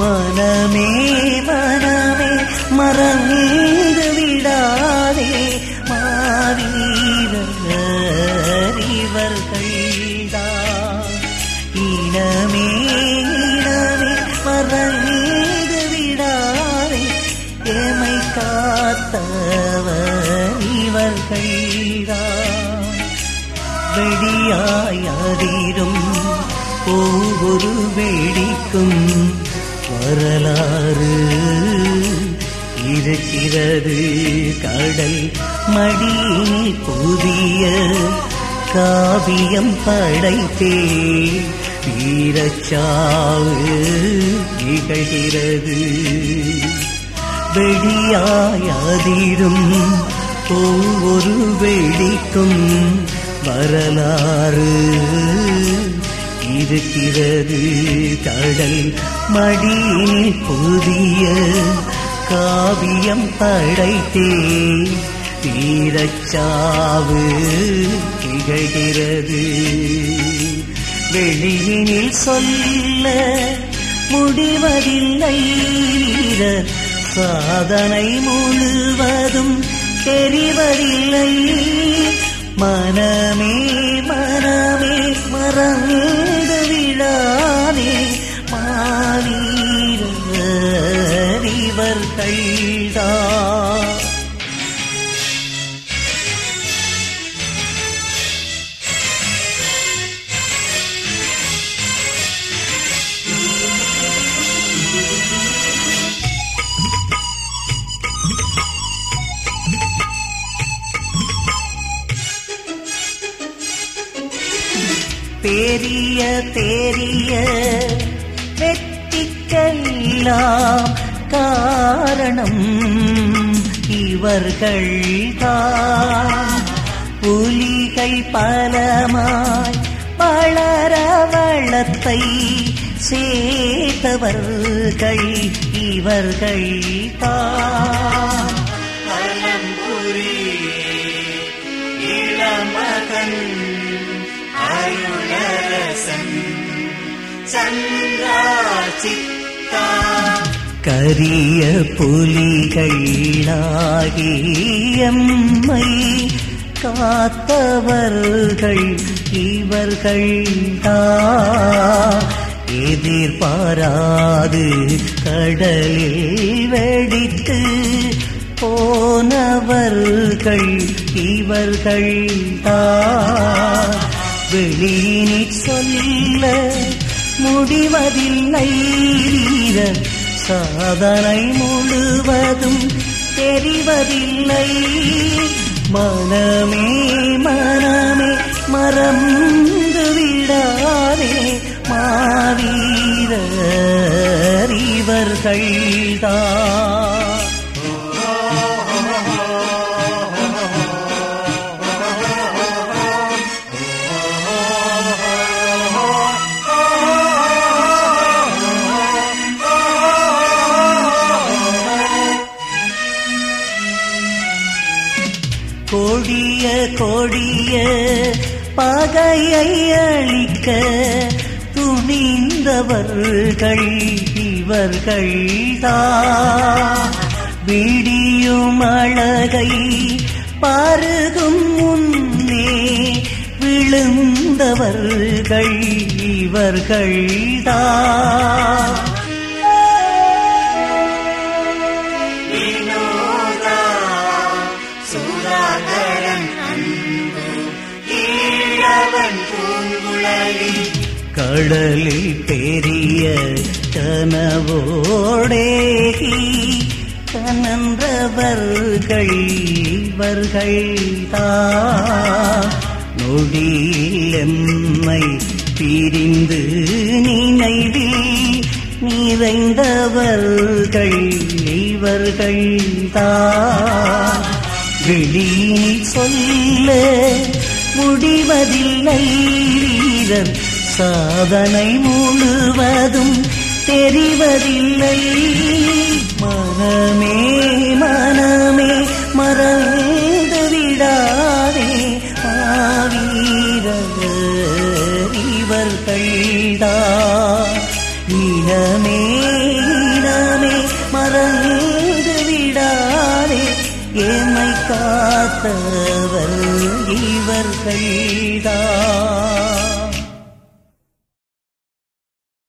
மனமே மனமே மறந்து விடாதே. மாவீரர் இனமே இனமே மறந்து விடாதே. எமை காத்தவர் இவர்கள்தான் வெடியாயதிரும் ஒவ்வொரு வெடிக்கும் இருக்கிறது கடல் மடியில் புதிய காவியம் படைத்தே. வீரச்சாவு நிகழ்கிறது. வெடியாயதிரும் ஒவ்வொரு வெடிக்கும் வரலாறு இருக்கிறது. கடல் மடியில் புதிய காவியம் படைத்தே. வீரச்சாவு திகழ்கிறது. வெளியினில் சொல்ல முடிவதில்லை. வீரர் சாதனை முழுவதும் தெரிவதில்லை மன மாவீரர் இவர்கள்தான் பெரிய பெரிய காரணம் இவர்கள் தான் புலிகை பலமாய் வளர வளத்தை சேர்த்தவர்கள் இவர்கள் தான் இளமகன் அருளரசன் சந்திராசித்தா கரிய புலிகளாகியம்மை காத்தவர்கள் இவர்கள் எதிர்பாராது கடலில் வெடித்து போனவர்கள் இவர்கள் வெளியினிற் சொல்ல முடிவதில்லை வீரன். சாதனை முழுவதும் தெரிவதில்லை. மனமே மனமே மறந்து விடாதே. மாவீரர் இவர்கள்தான். கொடிய பகையை அழிக்க துணிந்தவர்கள் இவர்கள் விடியும் அழகை பருகும் முன்னே விழுந்தவர்கள் இவர்கள் தான் கடலில் பெரிய கனவோடேகி கனன்றவர்கள் இவர்கள் நொடியில் எம்மை பிரிந்து நினைவில் நிறைந்தவர்கள் இவர்கள் வெளியில் சொல்ல முடிவதில்லை வீரன் சாதனை முழுவதும் தெரிவதில்லை. மனமே மனமே மறந்து விடாதே. ஆவீரர் இவர்கள்தான் ஏமை காத்தவர் இவர்கள்தான்.